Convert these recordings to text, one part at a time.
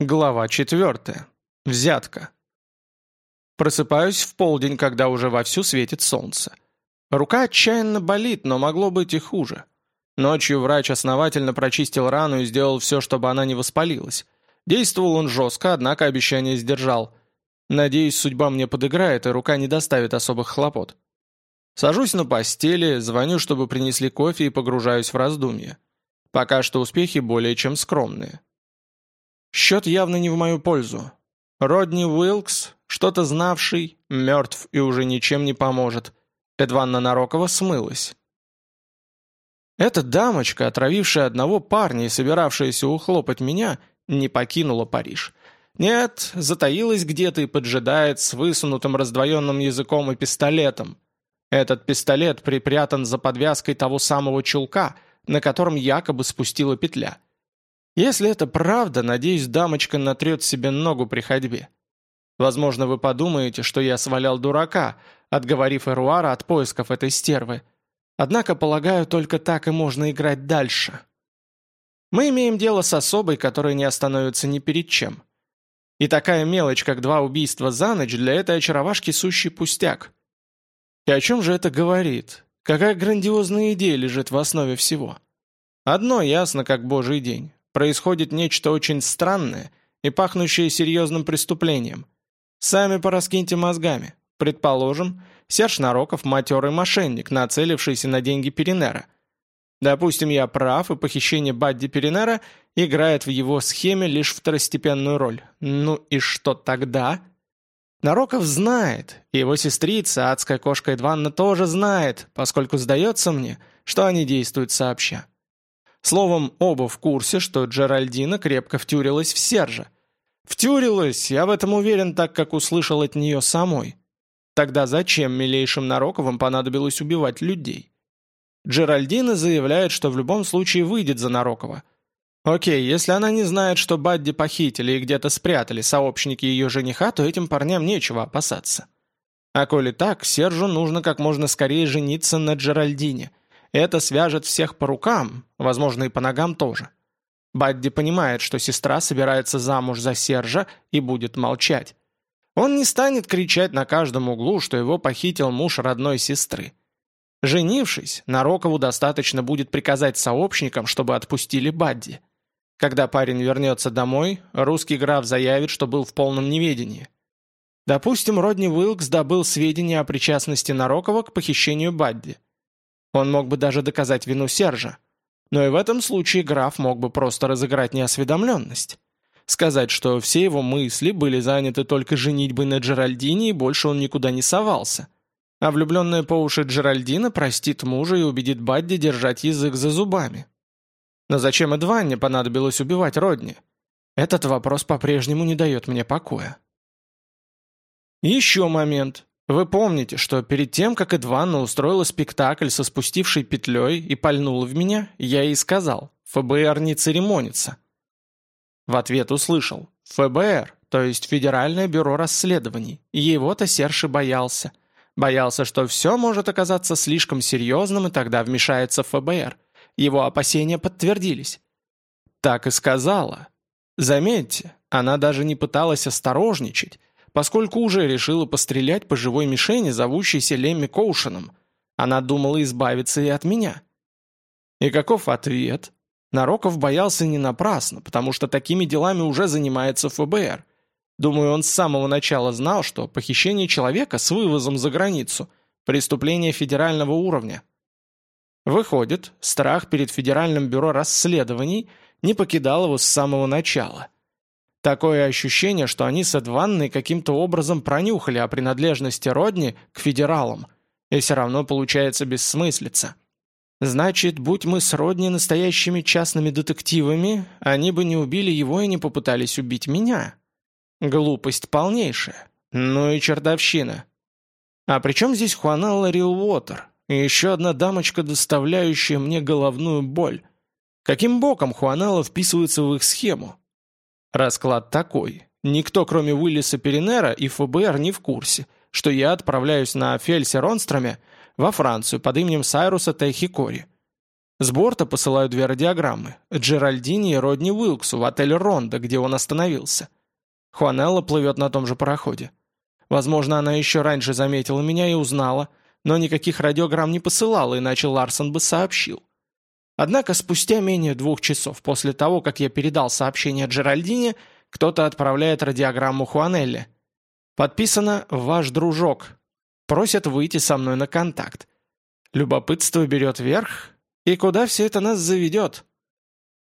Глава четвертая. Взятка. Просыпаюсь в полдень, когда уже вовсю светит солнце. Рука отчаянно болит, но могло быть и хуже. Ночью врач основательно прочистил рану и сделал все, чтобы она не воспалилась. Действовал он жестко, однако обещание сдержал. Надеюсь, судьба мне подыграет, и рука не доставит особых хлопот. Сажусь на постели, звоню, чтобы принесли кофе и погружаюсь в раздумья. Пока что успехи более чем скромные. Счет явно не в мою пользу. Родни Уилкс, что-то знавший, мертв и уже ничем не поможет. Эдванна Нарокова смылась. Эта дамочка, отравившая одного парня и собиравшаяся ухлопать меня, не покинула Париж. Нет, затаилась где-то и поджидает с высунутым раздвоенным языком и пистолетом. Этот пистолет припрятан за подвязкой того самого чулка, на котором якобы спустила петля – если это правда, надеюсь, дамочка натрет себе ногу при ходьбе. Возможно, вы подумаете, что я свалял дурака, отговорив Эруара от поисков этой стервы. Однако, полагаю, только так и можно играть дальше. Мы имеем дело с особой, которая не остановится ни перед чем. И такая мелочь, как два убийства за ночь, для этой очаровашки сущий пустяк. И о чем же это говорит? Какая грандиозная идея лежит в основе всего? Одно ясно, как божий день происходит нечто очень странное и пахнущее серьезным преступлением. Сами пораскиньте мозгами. Предположим, Серж Нароков – матерый мошенник, нацелившийся на деньги Перенера. Допустим, я прав, и похищение Бадди Перенера играет в его схеме лишь второстепенную роль. Ну и что тогда? Нароков знает, и его сестрица, адская кошка Эдванна, тоже знает, поскольку сдается мне, что они действуют сообща. Словом, оба в курсе, что Джеральдина крепко втюрилась в Сержа. Втюрилась, я в этом уверен, так как услышал от нее самой. Тогда зачем милейшим Нароковым понадобилось убивать людей? Джеральдина заявляет, что в любом случае выйдет за Нарокова. Окей, если она не знает, что Бадди похитили и где-то спрятали сообщники ее жениха, то этим парням нечего опасаться. А коли так, Сержу нужно как можно скорее жениться на Джеральдине – это свяжет всех по рукам, возможно, и по ногам тоже. Бадди понимает, что сестра собирается замуж за Сержа и будет молчать. Он не станет кричать на каждом углу, что его похитил муж родной сестры. Женившись, Нарокову достаточно будет приказать сообщникам, чтобы отпустили Бадди. Когда парень вернется домой, русский граф заявит, что был в полном неведении. Допустим, Родни Уилкс добыл сведения о причастности Нарокова к похищению Бадди – он мог бы даже доказать вину Сержа. Но и в этом случае граф мог бы просто разыграть неосведомленность. Сказать, что все его мысли были заняты только женитьбой на Джеральдине и больше он никуда не совался. А влюбленная по уши Джеральдина простит мужа и убедит Бадди держать язык за зубами. Но зачем Эдванне понадобилось убивать Родни? Этот вопрос по-прежнему не дает мне покоя. Еще момент. Вы помните, что перед тем, как Эдванна устроила спектакль со спустившей петлей и пальнула в меня, я ей сказал «ФБР не церемонится». В ответ услышал «ФБР, то есть Федеральное бюро расследований». Его-то Серши боялся. Боялся, что все может оказаться слишком серьезным, и тогда вмешается ФБР. Его опасения подтвердились. Так и сказала. Заметьте, она даже не пыталась осторожничать, поскольку уже решила пострелять по живой мишени, зовущейся Лемми Коушеном. Она думала избавиться и от меня. И каков ответ? Нароков боялся не напрасно, потому что такими делами уже занимается ФБР. Думаю, он с самого начала знал, что похищение человека с вывозом за границу – преступление федерального уровня. Выходит, страх перед Федеральным бюро расследований не покидал его с самого начала – Такое ощущение, что они с Эдванной каким-то образом пронюхали о принадлежности Родни к федералам, и все равно получается бессмыслица. Значит, будь мы с Родни настоящими частными детективами, они бы не убили его и не попытались убить меня. Глупость полнейшая. Ну и чертовщина. А при чем здесь Хуанелла Рилвотер и еще одна дамочка, доставляющая мне головную боль? Каким боком Хуанелла вписывается в их схему? Расклад такой. Никто, кроме Уиллиса Перенера и ФБР, не в курсе, что я отправляюсь на Фельсе Ронстроме во Францию под именем Сайруса Тайхикори. С борта посылаю две радиограммы – Джеральдини и Родни Уилксу в отель «Ронда», где он остановился. Хуанелла плывет на том же пароходе. Возможно, она еще раньше заметила меня и узнала, но никаких радиограмм не посылала, иначе Ларсон бы сообщил. Однако спустя менее двух часов после того, как я передал сообщение Джеральдине, кто-то отправляет радиограмму Хуанелли. Подписано «Ваш дружок». Просят выйти со мной на контакт. Любопытство берет верх, и куда все это нас заведет?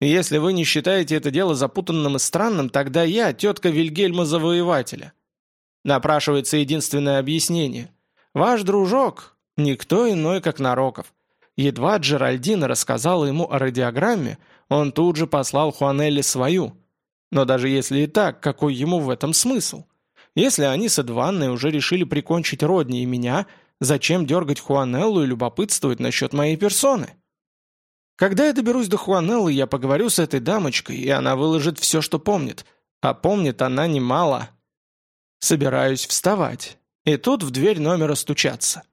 Если вы не считаете это дело запутанным и странным, тогда я тетка Вильгельма Завоевателя. Напрашивается единственное объяснение. Ваш дружок – никто иной, как Нароков. Едва Джеральдина рассказала ему о радиограмме, он тут же послал Хуанелли свою. Но даже если и так, какой ему в этом смысл? Если они с Эдванной уже решили прикончить Родни и меня, зачем дергать Хуанеллу и любопытствовать насчет моей персоны? Когда я доберусь до Хуанеллы, я поговорю с этой дамочкой, и она выложит все, что помнит. А помнит она немало. Собираюсь вставать. И тут в дверь номера стучаться.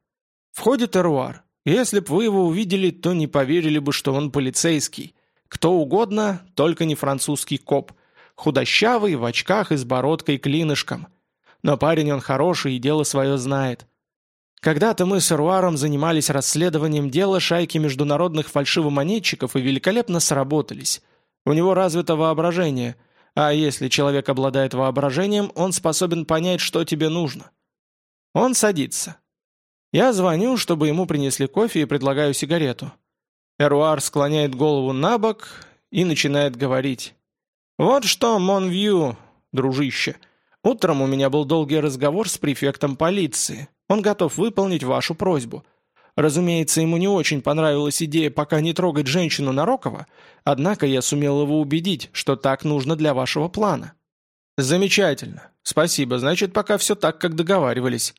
Входит Эруар. Если б вы его увидели, то не поверили бы, что он полицейский. Кто угодно, только не французский коп. Худощавый, в очках и с бородкой клинышком. Но парень он хороший и дело свое знает. Когда-то мы с Руаром занимались расследованием дела шайки международных фальшивомонетчиков и великолепно сработались. У него развито воображение, а если человек обладает воображением, он способен понять, что тебе нужно. Он садится, я звоню, чтобы ему принесли кофе и предлагаю сигарету. Эруар склоняет голову на бок и начинает говорить. «Вот что, Монвью, дружище, утром у меня был долгий разговор с префектом полиции. Он готов выполнить вашу просьбу». Разумеется, ему не очень понравилась идея пока не трогать женщину Нарокова, однако я сумел его убедить, что так нужно для вашего плана. Замечательно. Спасибо. Значит, пока все так, как договаривались.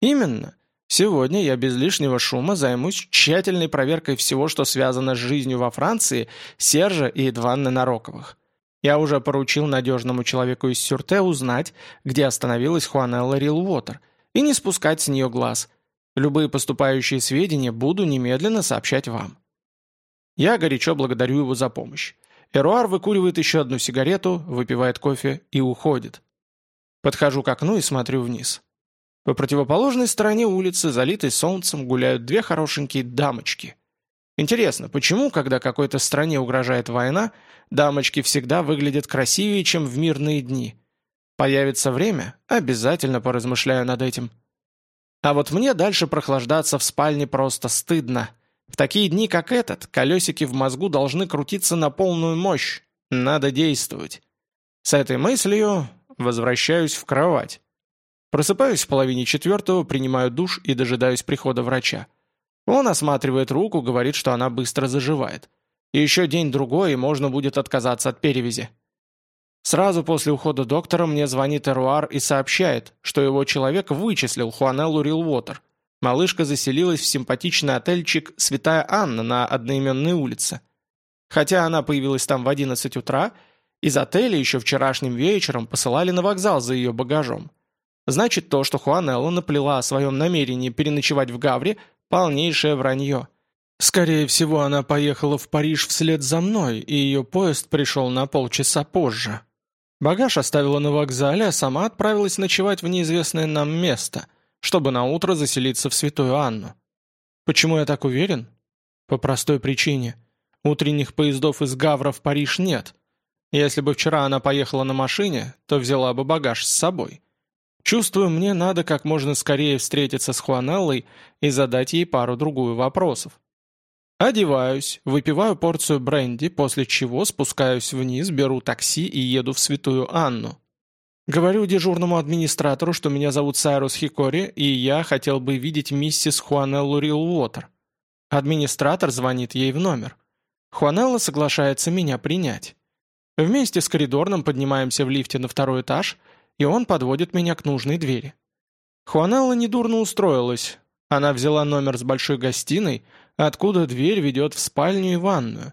Именно. Сегодня я без лишнего шума займусь тщательной проверкой всего, что связано с жизнью во Франции, Сержа и Эдванны Нароковых. Я уже поручил надежному человеку из Сюрте узнать, где остановилась Хуанелла Рилуотер, и не спускать с нее глаз. Любые поступающие сведения буду немедленно сообщать вам. Я горячо благодарю его за помощь. Эруар выкуривает еще одну сигарету, выпивает кофе и уходит. Подхожу к окну и смотрю вниз. По противоположной стороне улицы, залитой солнцем, гуляют две хорошенькие дамочки. Интересно, почему, когда какой-то стране угрожает война, дамочки всегда выглядят красивее, чем в мирные дни? Появится время, обязательно поразмышляю над этим. А вот мне дальше прохлаждаться в спальне просто стыдно. В такие дни, как этот, колесики в мозгу должны крутиться на полную мощь. Надо действовать. С этой мыслью возвращаюсь в кровать. Просыпаюсь в половине четвертого, принимаю душ и дожидаюсь прихода врача. Он осматривает руку, говорит, что она быстро заживает. И еще день-другой, и можно будет отказаться от перевязи. Сразу после ухода доктора мне звонит Эруар и сообщает, что его человек вычислил Хуанеллу Рилвотер. Малышка заселилась в симпатичный отельчик «Святая Анна» на одноименной улице. Хотя она появилась там в 11 утра, из отеля еще вчерашним вечером посылали на вокзал за ее багажом. Значит, то, что Хуанелла наплела о своем намерении переночевать в Гавре, полнейшее вранье. Скорее всего, она поехала в Париж вслед за мной, и ее поезд пришел на полчаса позже. Багаж оставила на вокзале, а сама отправилась ночевать в неизвестное нам место, чтобы наутро заселиться в Святую Анну. Почему я так уверен? По простой причине. Утренних поездов из Гавра в Париж нет. Если бы вчера она поехала на машине, то взяла бы багаж с собой. Чувствую, мне надо как можно скорее встретиться с Хуаналлой и задать ей пару-другую вопросов. Одеваюсь, выпиваю порцию бренди, после чего спускаюсь вниз, беру такси и еду в Святую Анну. Говорю дежурному администратору, что меня зовут Сайрус Хикори, и я хотел бы видеть миссис Хуанеллу Рилуотер. Администратор звонит ей в номер. Хуанелла соглашается меня принять. Вместе с коридорным поднимаемся в лифте на второй этаж – и он подводит меня к нужной двери. Хуанелла недурно устроилась. Она взяла номер с большой гостиной, откуда дверь ведет в спальню и ванную.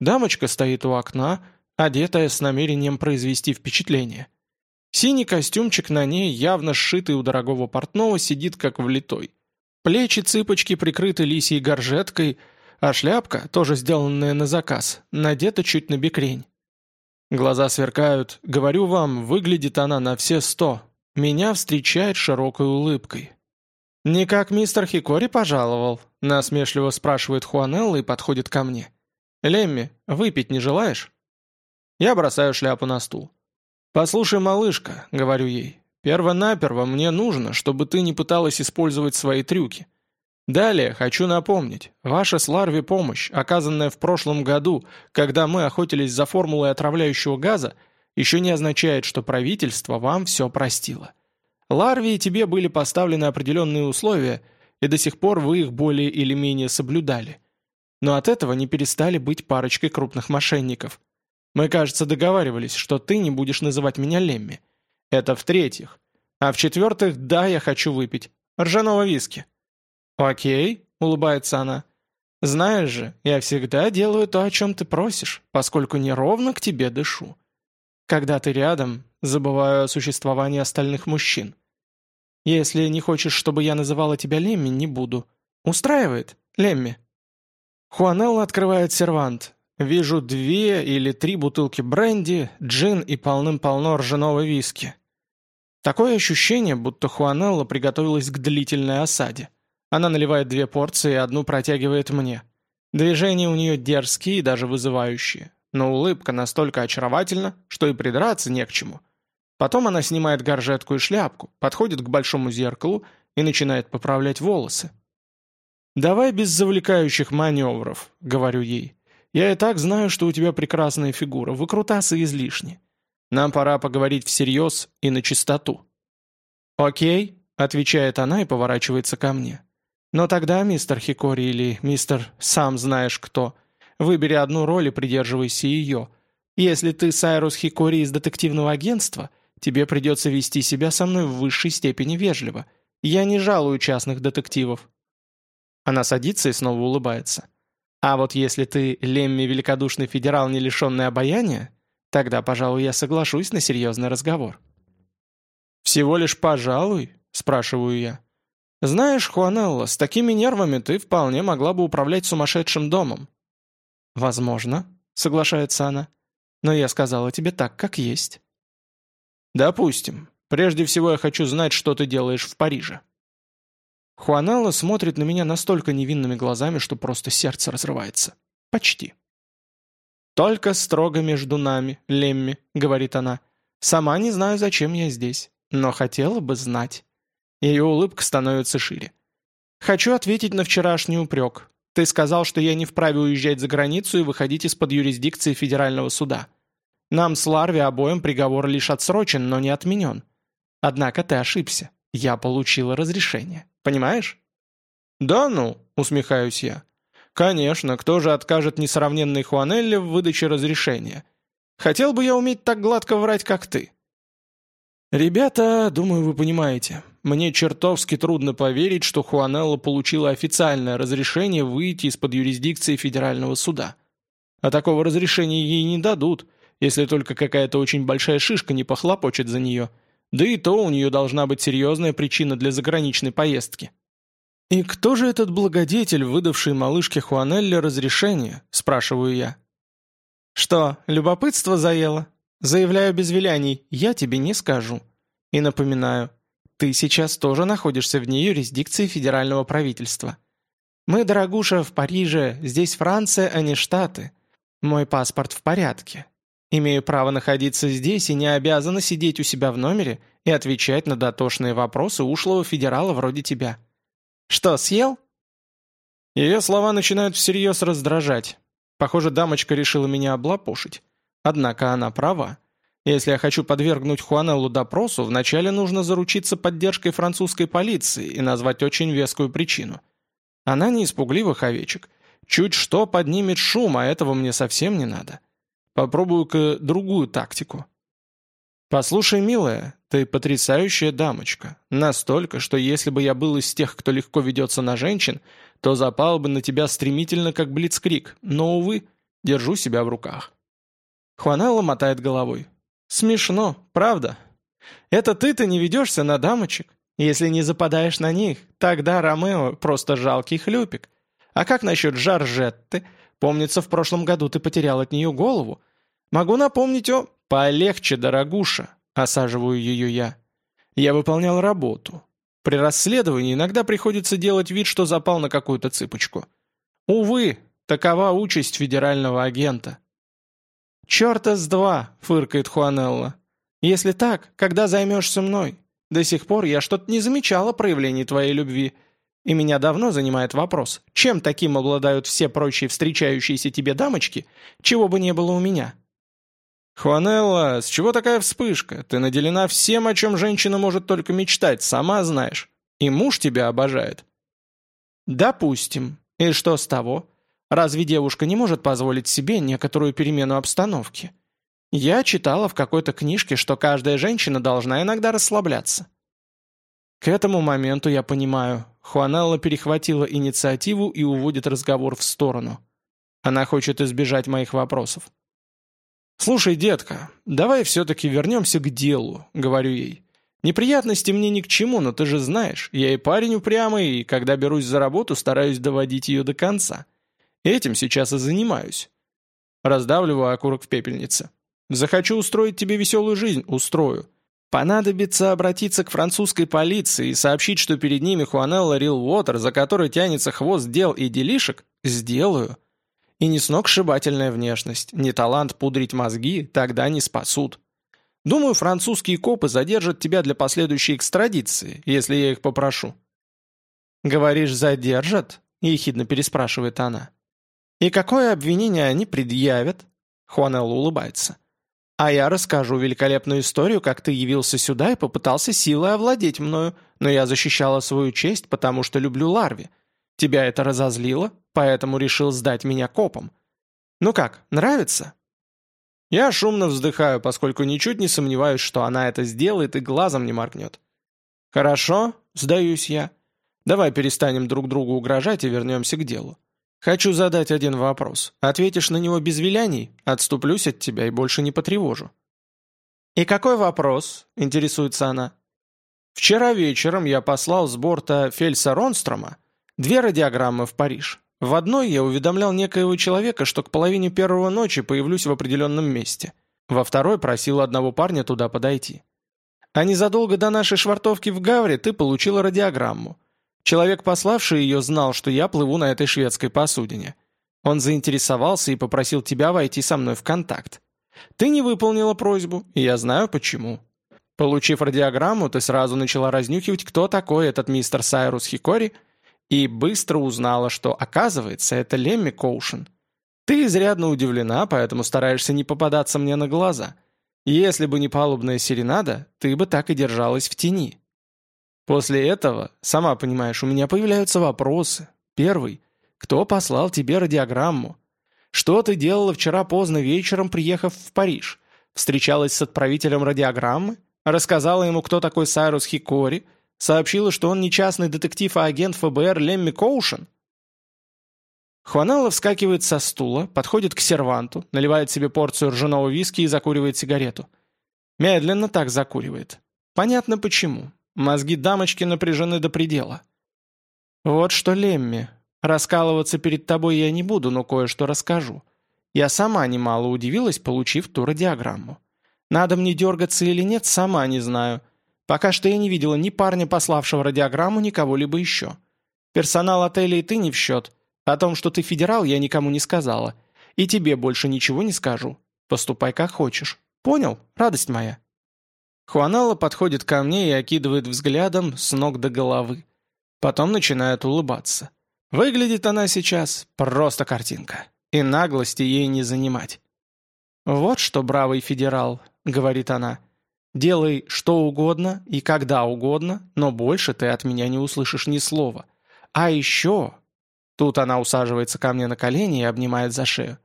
Дамочка стоит у окна, одетая с намерением произвести впечатление. Синий костюмчик на ней, явно сшитый у дорогого портного, сидит как влитой. Плечи цыпочки прикрыты лисьей горжеткой, а шляпка, тоже сделанная на заказ, надета чуть на бекрень. Глаза сверкают. Говорю вам, выглядит она на все сто. Меня встречает широкой улыбкой. «Не как мистер Хикори пожаловал», — насмешливо спрашивает Хуанелла и подходит ко мне. «Лемми, выпить не желаешь?» Я бросаю шляпу на стул. «Послушай, малышка», — говорю ей, — «перво-наперво мне нужно, чтобы ты не пыталась использовать свои трюки. Далее хочу напомнить, ваша с Ларви помощь, оказанная в прошлом году, когда мы охотились за формулой отравляющего газа, еще не означает, что правительство вам все простило. Ларви и тебе были поставлены определенные условия, и до сих пор вы их более или менее соблюдали. Но от этого не перестали быть парочкой крупных мошенников. Мы, кажется, договаривались, что ты не будешь называть меня Лемми. Это в-третьих. А в-четвертых, да, я хочу выпить. Ржаного виски. «Окей», — улыбается она. «Знаешь же, я всегда делаю то, о чем ты просишь, поскольку неровно к тебе дышу. Когда ты рядом, забываю о существовании остальных мужчин. Если не хочешь, чтобы я называла тебя Лемми, не буду. Устраивает, Лемми?» Хуанелла открывает сервант. Вижу две или три бутылки бренди, джин и полным-полно ржаного виски. Такое ощущение, будто Хуанелла приготовилась к длительной осаде. Она наливает две порции и одну протягивает мне. Движения у нее дерзкие и даже вызывающие, но улыбка настолько очаровательна, что и придраться не к чему. Потом она снимает горжетку и шляпку, подходит к большому зеркалу и начинает поправлять волосы. «Давай без завлекающих маневров», — говорю ей. «Я и так знаю, что у тебя прекрасная фигура, выкрутасы излишни. Нам пора поговорить всерьез и на чистоту». «Окей», — отвечает она и поворачивается ко мне. Но тогда, мистер Хикори или мистер «сам знаешь кто», выбери одну роль и придерживайся ее. Если ты Сайрус Хикори из детективного агентства, тебе придется вести себя со мной в высшей степени вежливо. Я не жалую частных детективов». Она садится и снова улыбается. «А вот если ты Лемми великодушный федерал, не лишенный обаяния, тогда, пожалуй, я соглашусь на серьезный разговор». «Всего лишь пожалуй?» – спрашиваю я. Знаешь, Хуанелла, с такими нервами ты вполне могла бы управлять сумасшедшим домом». «Возможно», — соглашается она. «Но я сказала тебе так, как есть». «Допустим. Прежде всего я хочу знать, что ты делаешь в Париже». Хуанелла смотрит на меня настолько невинными глазами, что просто сердце разрывается. Почти. «Только строго между нами, Лемми», — говорит она. «Сама не знаю, зачем я здесь, но хотела бы знать». Ее улыбка становится шире. «Хочу ответить на вчерашний упрек. Ты сказал, что я не вправе уезжать за границу и выходить из-под юрисдикции федерального суда. Нам с Ларви обоим приговор лишь отсрочен, но не отменен. Однако ты ошибся. Я получила разрешение. Понимаешь?» «Да ну», — усмехаюсь я. «Конечно, кто же откажет несравненной Хуанелле в выдаче разрешения? Хотел бы я уметь так гладко врать, как ты». «Ребята, думаю, вы понимаете. Мне чертовски трудно поверить, что Хуанелла получила официальное разрешение выйти из-под юрисдикции федерального суда. А такого разрешения ей не дадут, если только какая-то очень большая шишка не похлопочет за нее. Да и то у нее должна быть серьезная причина для заграничной поездки». «И кто же этот благодетель, выдавший малышке Хуанелле разрешение?» – спрашиваю я. «Что, любопытство заело?» Заявляю без виляний, я тебе не скажу. И напоминаю, ты сейчас тоже находишься вне юрисдикции федерального правительства. Мы, дорогуша, в Париже, здесь Франция, а не Штаты. Мой паспорт в порядке. Имею право находиться здесь и не обязана сидеть у себя в номере и отвечать на дотошные вопросы ушлого федерала вроде тебя. Что, съел? Ее слова начинают всерьез раздражать. Похоже, дамочка решила меня облапошить. Однако она права. Если я хочу подвергнуть Хуанеллу допросу, вначале нужно заручиться поддержкой французской полиции и назвать очень вескую причину. Она не испугливых овечек. Чуть что поднимет шум, а этого мне совсем не надо. Попробую-ка другую тактику. «Послушай, милая, ты потрясающая дамочка. Настолько, что если бы я был из тех, кто легко ведется на женщин, то запал бы на тебя стремительно, как блицкрик. Но, увы, держу себя в руках. Хванелла мотает головой. «Смешно, правда? Это ты-то не ведешься на дамочек? Если не западаешь на них, тогда Ромео просто жалкий хлюпик. А как насчет Жаржетты? Помнится, в прошлом году ты потерял от нее голову. Могу напомнить о... Полегче, дорогуша!» — осаживаю ее я. «Я выполнял работу. При расследовании иногда приходится делать вид, что запал на какую-то цыпочку. Увы, такова участь федерального агента». «Черта с два!» — фыркает Хуанелла. «Если так, когда займешься мной? До сих пор я что-то не замечала проявлений твоей любви. И меня давно занимает вопрос, чем таким обладают все прочие встречающиеся тебе дамочки, чего бы не было у меня?» «Хуанелла, с чего такая вспышка? Ты наделена всем, о чем женщина может только мечтать, сама знаешь. И муж тебя обожает». «Допустим. И что с того? Разве девушка не может позволить себе некоторую перемену обстановки? Я читала в какой-то книжке, что каждая женщина должна иногда расслабляться. К этому моменту я понимаю, Хуанелла перехватила инициативу и уводит разговор в сторону. Она хочет избежать моих вопросов. «Слушай, детка, давай все-таки вернемся к делу», — говорю ей. «Неприятности мне ни к чему, но ты же знаешь, я и парень упрямый, и когда берусь за работу, стараюсь доводить ее до конца». Этим сейчас и занимаюсь. Раздавливаю окурок в пепельнице. Захочу устроить тебе веселую жизнь, устрою. Понадобится обратиться к французской полиции и сообщить, что перед ними Хуанелла Рил Уотер, за которой тянется хвост дел и делишек, сделаю. И не сногсшибательная внешность, не талант пудрить мозги тогда не спасут. Думаю, французские копы задержат тебя для последующей экстрадиции, если я их попрошу». «Говоришь, задержат?» – ехидно переспрашивает она. «И какое обвинение они предъявят?» Хуанелла улыбается. «А я расскажу великолепную историю, как ты явился сюда и попытался силой овладеть мною, но я защищала свою честь, потому что люблю Ларви. Тебя это разозлило, поэтому решил сдать меня копом. Ну как, нравится?» Я шумно вздыхаю, поскольку ничуть не сомневаюсь, что она это сделает и глазом не моргнет. «Хорошо, сдаюсь я. Давай перестанем друг другу угрожать и вернемся к делу. Хочу задать один вопрос. Ответишь на него без виляний, отступлюсь от тебя и больше не потревожу». «И какой вопрос?» – интересуется она. «Вчера вечером я послал с борта Фельса Ронстрома две радиограммы в Париж. В одной я уведомлял некоего человека, что к половине первого ночи появлюсь в определенном месте. Во второй просил одного парня туда подойти. А незадолго до нашей швартовки в Гавре ты получила радиограмму – Человек, пославший ее, знал, что я плыву на этой шведской посудине. Он заинтересовался и попросил тебя войти со мной в контакт. Ты не выполнила просьбу, и я знаю почему. Получив радиограмму, ты сразу начала разнюхивать, кто такой этот мистер Сайрус Хикори, и быстро узнала, что, оказывается, это Лемми Коушен. Ты изрядно удивлена, поэтому стараешься не попадаться мне на глаза. Если бы не палубная серенада, ты бы так и держалась в тени. После этого, сама понимаешь, у меня появляются вопросы. Первый. Кто послал тебе радиограмму? Что ты делала вчера поздно вечером, приехав в Париж? Встречалась с отправителем радиограммы? Рассказала ему, кто такой Сайрус Хикори? Сообщила, что он не частный детектив, а агент ФБР Лемми Коушен? Хуаналла вскакивает со стула, подходит к серванту, наливает себе порцию ржаного виски и закуривает сигарету. Медленно так закуривает. Понятно почему. Мозги дамочки напряжены до предела. «Вот что, Лемми, раскалываться перед тобой я не буду, но кое-что расскажу. Я сама немало удивилась, получив ту радиограмму. Надо мне дергаться или нет, сама не знаю. Пока что я не видела ни парня, пославшего радиограмму, ни кого-либо еще. Персонал отеля и ты не в счет. О том, что ты федерал, я никому не сказала. И тебе больше ничего не скажу. Поступай как хочешь. Понял, радость моя?» Хуанала подходит ко мне и окидывает взглядом с ног до головы. Потом начинает улыбаться. Выглядит она сейчас просто картинка. И наглости ей не занимать. «Вот что, бравый федерал», — говорит она, — «делай что угодно и когда угодно, но больше ты от меня не услышишь ни слова. А еще...» Тут она усаживается ко мне на колени и обнимает за шею.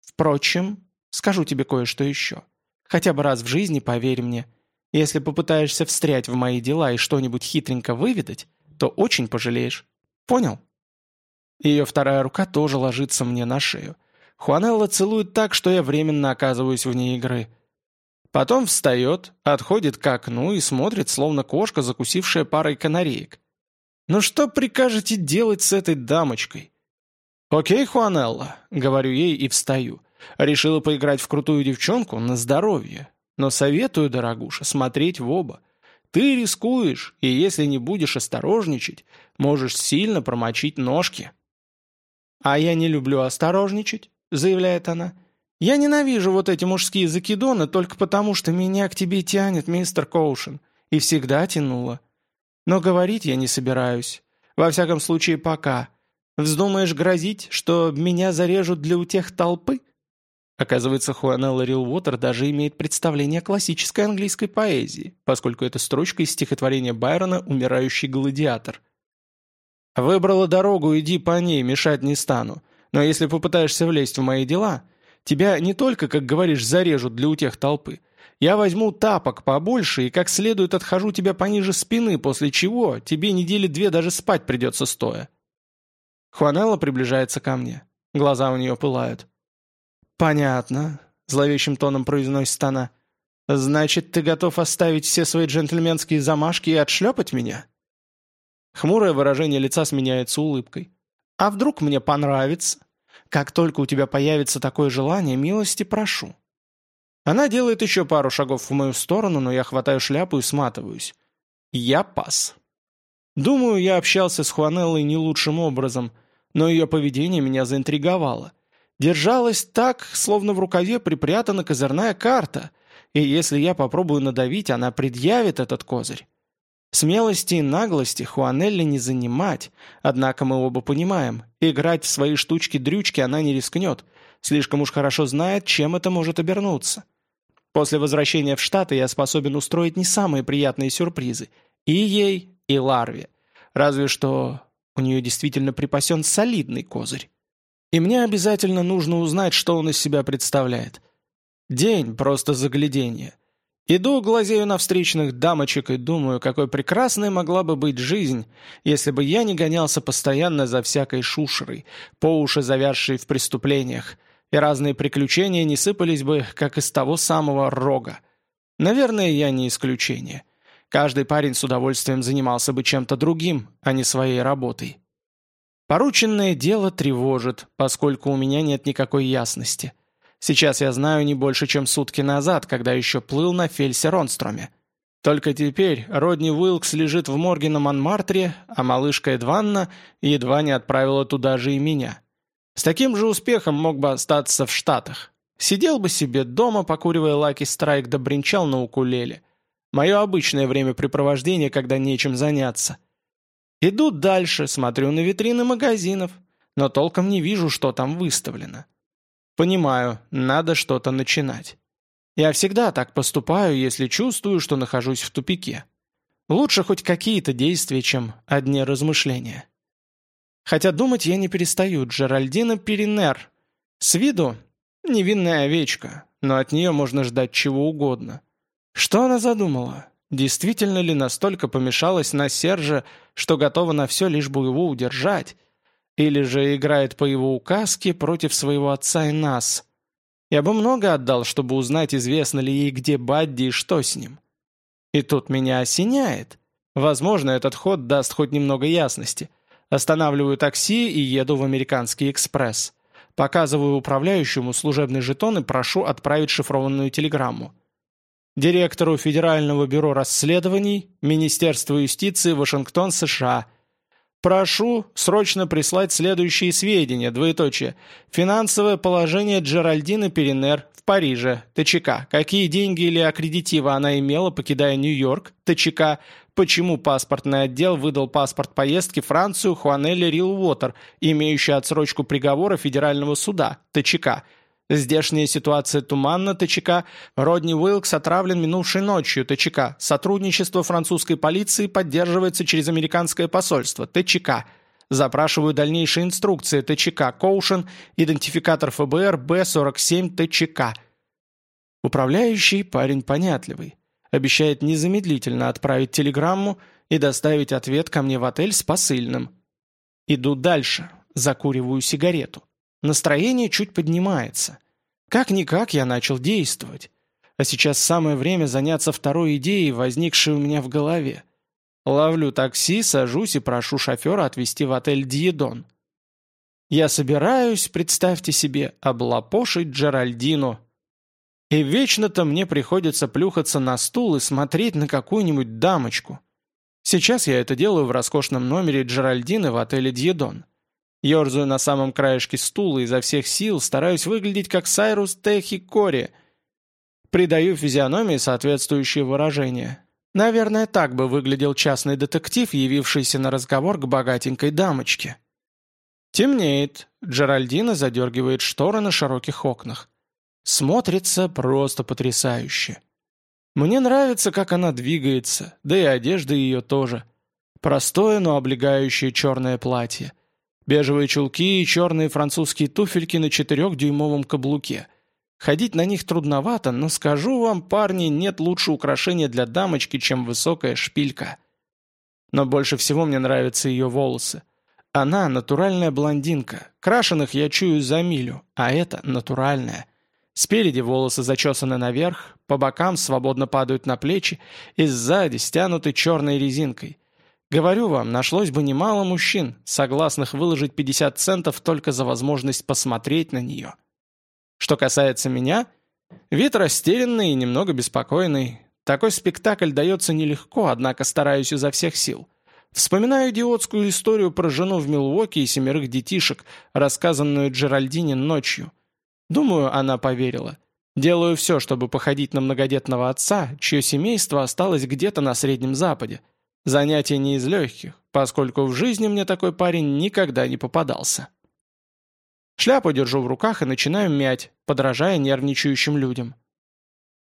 «Впрочем, скажу тебе кое-что еще. Хотя бы раз в жизни поверь мне, если попытаешься встрять в мои дела и что-нибудь хитренько выведать, то очень пожалеешь. Понял? Ее вторая рука тоже ложится мне на шею. Хуанелла целует так, что я временно оказываюсь вне игры. Потом встает, отходит к окну и смотрит, словно кошка, закусившая парой канареек. «Ну что прикажете делать с этой дамочкой?» «Окей, Хуанелла», — говорю ей и встаю. Решила поиграть в крутую девчонку на здоровье. Но советую, дорогуша, смотреть в оба. Ты рискуешь, и если не будешь осторожничать, можешь сильно промочить ножки. «А я не люблю осторожничать», — заявляет она. «Я ненавижу вот эти мужские закидоны только потому, что меня к тебе тянет, мистер Коушен, и всегда тянуло. Но говорить я не собираюсь. Во всяком случае, пока. Вздумаешь грозить, что меня зарежут для утех толпы?» Оказывается, Хуанелла Рилвотер даже имеет представление о классической английской поэзии, поскольку это строчка из стихотворения Байрона «Умирающий гладиатор». «Выбрала дорогу, иди по ней, мешать не стану. Но если попытаешься влезть в мои дела, тебя не только, как говоришь, зарежут для утех толпы. Я возьму тапок побольше и как следует отхожу тебя пониже спины, после чего тебе недели две даже спать придется стоя». Хуанелла приближается ко мне. Глаза у нее пылают. «Понятно», — зловещим тоном произносит она. «Значит, ты готов оставить все свои джентльменские замашки и отшлепать меня?» Хмурое выражение лица сменяется улыбкой. «А вдруг мне понравится? Как только у тебя появится такое желание, милости прошу». Она делает еще пару шагов в мою сторону, но я хватаю шляпу и сматываюсь. Я пас. Думаю, я общался с Хуанеллой не лучшим образом, но ее поведение меня заинтриговало — держалась так, словно в рукаве припрятана козырная карта, и если я попробую надавить, она предъявит этот козырь. Смелости и наглости Хуанелли не занимать, однако мы оба понимаем, играть в свои штучки-дрючки она не рискнет, слишком уж хорошо знает, чем это может обернуться. После возвращения в Штаты я способен устроить не самые приятные сюрпризы. И ей, и Ларве. Разве что у нее действительно припасен солидный козырь. И мне обязательно нужно узнать, что он из себя представляет. День просто загляденье. Иду, глазею на встречных дамочек и думаю, какой прекрасной могла бы быть жизнь, если бы я не гонялся постоянно за всякой шушерой, по уши завязшей в преступлениях, и разные приключения не сыпались бы, как из того самого рога. Наверное, я не исключение. Каждый парень с удовольствием занимался бы чем-то другим, а не своей работой. Порученное дело тревожит, поскольку у меня нет никакой ясности. Сейчас я знаю не больше, чем сутки назад, когда еще плыл на Фельсе Ронстроме. Только теперь Родни Уилкс лежит в морге на Монмартре, а малышка Эдванна едва не отправила туда же и меня. С таким же успехом мог бы остаться в Штатах. Сидел бы себе дома, покуривая Лаки Страйк, да бренчал на укулеле. Мое обычное времяпрепровождение, когда нечем заняться – Иду дальше, смотрю на витрины магазинов, но толком не вижу, что там выставлено. Понимаю, надо что-то начинать. Я всегда так поступаю, если чувствую, что нахожусь в тупике. Лучше хоть какие-то действия, чем одни размышления. Хотя думать я не перестаю, Джеральдина Перинер. С виду невинная овечка, но от нее можно ждать чего угодно. Что она задумала? Действительно ли настолько помешалась на Сержа, что готова на все, лишь бы его удержать? Или же играет по его указке против своего отца и нас? Я бы много отдал, чтобы узнать, известно ли ей, где Бадди и что с ним. И тут меня осеняет. Возможно, этот ход даст хоть немного ясности. Останавливаю такси и еду в американский экспресс. Показываю управляющему служебный жетон и прошу отправить шифрованную телеграмму директору Федерального бюро расследований Министерства юстиции Вашингтон, США. Прошу срочно прислать следующие сведения, двоеточие. Финансовое положение Джеральдины Перенер в Париже, ТЧК. Какие деньги или аккредитивы она имела, покидая Нью-Йорк, ТЧК. Почему паспортный отдел выдал паспорт поездки Францию Хуанелли Рилвотер, имеющий отсрочку приговора Федерального суда, ТЧК. Здешняя ситуация туманна, ТЧК. Родни Уилкс отравлен минувшей ночью, ТЧК. Сотрудничество французской полиции поддерживается через американское посольство, ТЧК. Запрашиваю дальнейшие инструкции, ТЧК. Коушен, идентификатор ФБР, Б-47, ТЧК. Управляющий парень понятливый. Обещает незамедлительно отправить телеграмму и доставить ответ ко мне в отель с посыльным. Иду дальше. Закуриваю сигарету. Настроение чуть поднимается. Как-никак я начал действовать. А сейчас самое время заняться второй идеей, возникшей у меня в голове. Ловлю такси, сажусь и прошу шофера отвезти в отель «Диедон». Я собираюсь, представьте себе, облапошить Джеральдину. И вечно-то мне приходится плюхаться на стул и смотреть на какую-нибудь дамочку. Сейчас я это делаю в роскошном номере Джеральдины в отеле «Дьедон». Ёрзаю на самом краешке стула изо всех сил, стараюсь выглядеть как Сайрус Техи Кори. Придаю физиономии соответствующее выражение. Наверное, так бы выглядел частный детектив, явившийся на разговор к богатенькой дамочке. Темнеет. Джеральдина задергивает шторы на широких окнах. Смотрится просто потрясающе. Мне нравится, как она двигается, да и одежда ее тоже. Простое, но облегающее черное платье – Бежевые чулки и черные французские туфельки на четырехдюймовом каблуке. Ходить на них трудновато, но скажу вам, парни, нет лучше украшения для дамочки, чем высокая шпилька. Но больше всего мне нравятся ее волосы. Она натуральная блондинка. Крашеных я чую за милю, а это натуральная. Спереди волосы зачесаны наверх, по бокам свободно падают на плечи и сзади стянуты черной резинкой. Говорю вам, нашлось бы немало мужчин, согласных выложить 50 центов только за возможность посмотреть на нее. Что касается меня, вид растерянный и немного беспокойный. Такой спектакль дается нелегко, однако стараюсь изо всех сил. Вспоминаю идиотскую историю про жену в Милуоке и семерых детишек, рассказанную Джеральдине ночью. Думаю, она поверила. Делаю все, чтобы походить на многодетного отца, чье семейство осталось где-то на Среднем Западе. Занятие не из легких, поскольку в жизни мне такой парень никогда не попадался. Шляпу держу в руках и начинаю мять, подражая нервничающим людям.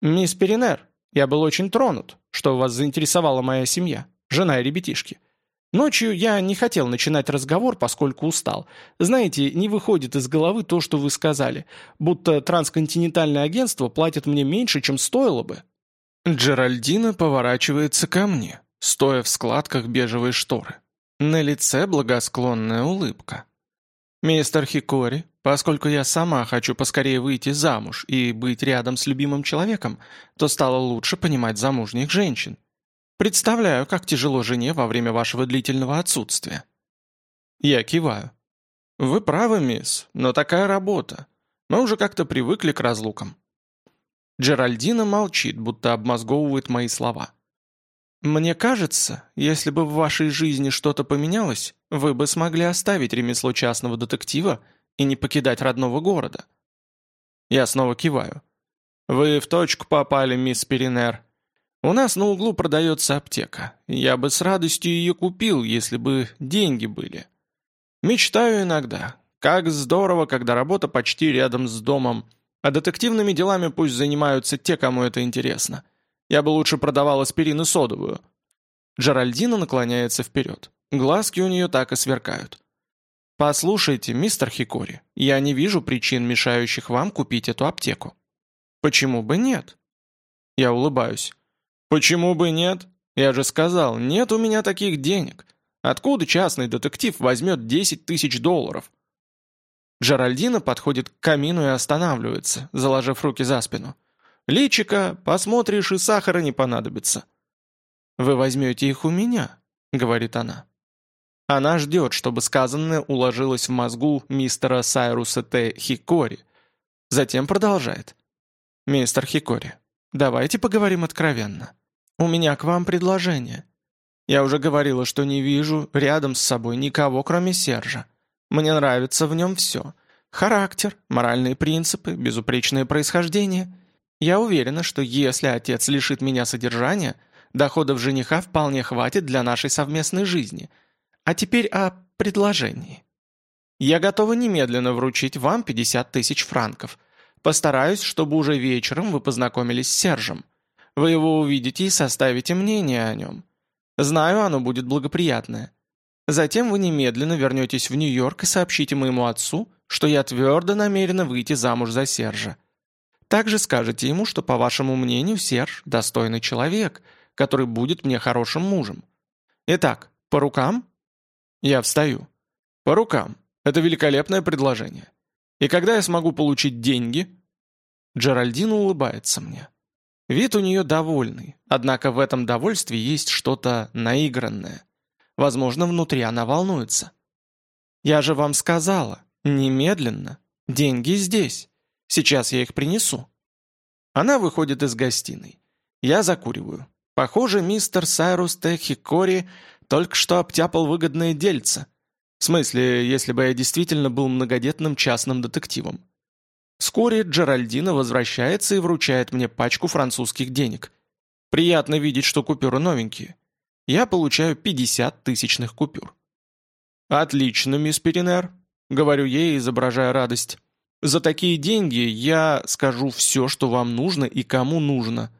«Мисс Перинер, я был очень тронут, что вас заинтересовала моя семья, жена и ребятишки. Ночью я не хотел начинать разговор, поскольку устал. Знаете, не выходит из головы то, что вы сказали, будто трансконтинентальное агентство платит мне меньше, чем стоило бы». Джеральдина поворачивается ко мне стоя в складках бежевой шторы. На лице благосклонная улыбка. «Мистер Хикори, поскольку я сама хочу поскорее выйти замуж и быть рядом с любимым человеком, то стало лучше понимать замужних женщин. Представляю, как тяжело жене во время вашего длительного отсутствия». Я киваю. «Вы правы, мисс, но такая работа. Мы уже как-то привыкли к разлукам». Джеральдина молчит, будто обмозговывает мои слова. «Мне кажется, если бы в вашей жизни что-то поменялось, вы бы смогли оставить ремесло частного детектива и не покидать родного города». Я снова киваю. «Вы в точку попали, мисс Перинер. У нас на углу продается аптека. Я бы с радостью ее купил, если бы деньги были. Мечтаю иногда. Как здорово, когда работа почти рядом с домом. А детективными делами пусть занимаются те, кому это интересно. Я бы лучше продавал аспирин и содовую». Джеральдина наклоняется вперед. Глазки у нее так и сверкают. «Послушайте, мистер Хикори, я не вижу причин, мешающих вам купить эту аптеку». «Почему бы нет?» Я улыбаюсь. «Почему бы нет? Я же сказал, нет у меня таких денег. Откуда частный детектив возьмет 10 тысяч долларов?» Джеральдина подходит к камину и останавливается, заложив руки за спину. Личика, посмотришь, и сахара не понадобится». «Вы возьмете их у меня», — говорит она. Она ждет, чтобы сказанное уложилось в мозгу мистера Сайруса Т. Хикори. Затем продолжает. «Мистер Хикори, давайте поговорим откровенно. У меня к вам предложение. Я уже говорила, что не вижу рядом с собой никого, кроме Сержа. Мне нравится в нем все. Характер, моральные принципы, безупречное происхождение. Я уверена, что если отец лишит меня содержания, доходов жениха вполне хватит для нашей совместной жизни. А теперь о предложении. Я готова немедленно вручить вам 50 тысяч франков. Постараюсь, чтобы уже вечером вы познакомились с Сержем. Вы его увидите и составите мнение о нем. Знаю, оно будет благоприятное. Затем вы немедленно вернетесь в Нью-Йорк и сообщите моему отцу, что я твердо намерена выйти замуж за Сержа. Также скажете ему, что, по вашему мнению, Серж – достойный человек, который будет мне хорошим мужем. Итак, по рукам? Я встаю. По рукам. Это великолепное предложение. И когда я смогу получить деньги? Джеральдина улыбается мне. Вид у нее довольный, однако в этом довольстве есть что-то наигранное. Возможно, внутри она волнуется. «Я же вам сказала, немедленно, деньги здесь». Сейчас я их принесу». Она выходит из гостиной. Я закуриваю. Похоже, мистер Сайрус Техикори только что обтяпал выгодное дельце. В смысле, если бы я действительно был многодетным частным детективом. Вскоре Джеральдина возвращается и вручает мне пачку французских денег. Приятно видеть, что купюры новенькие. Я получаю 50 тысячных купюр. «Отлично, мисс Перинер», — говорю ей, изображая радость. За такие деньги я скажу все, что вам нужно и кому нужно.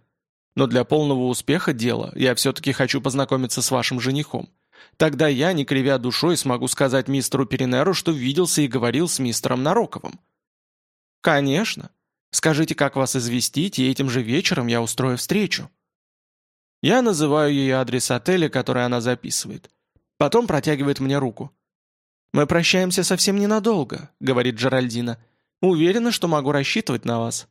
Но для полного успеха дела я все-таки хочу познакомиться с вашим женихом. Тогда я, не кривя душой, смогу сказать мистеру Перенеру, что виделся и говорил с мистером Нароковым». «Конечно. Скажите, как вас известить, и этим же вечером я устрою встречу». Я называю ей адрес отеля, который она записывает. Потом протягивает мне руку. «Мы прощаемся совсем ненадолго», — говорит Джеральдина. Уверена, что могу рассчитывать на вас».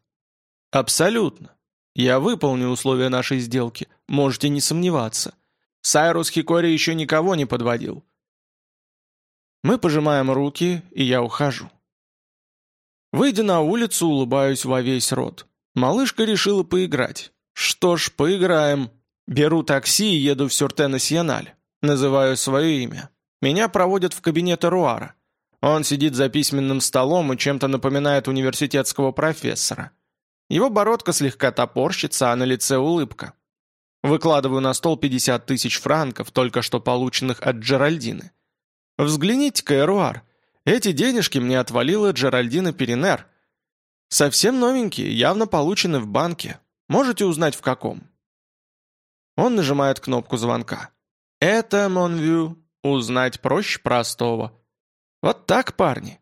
«Абсолютно. Я выполню условия нашей сделки, можете не сомневаться. Сайрус Хикори еще никого не подводил». Мы пожимаем руки, и я ухожу. Выйдя на улицу, улыбаюсь во весь рот. Малышка решила поиграть. Что ж, поиграем. Беру такси и еду в Сюртен-Сьеналь. Называю свое имя. Меня проводят в кабинет Эруара. Он сидит за письменным столом и чем-то напоминает университетского профессора. Его бородка слегка топорщится, а на лице улыбка. Выкладываю на стол 50 тысяч франков, только что полученных от Джеральдины. Взгляните-ка, Эруар, эти денежки мне отвалила Джеральдина Перенер. Совсем новенькие, явно получены в банке. Можете узнать в каком? Он нажимает кнопку звонка. Это, Монвью, узнать проще простого. Вот так, парни.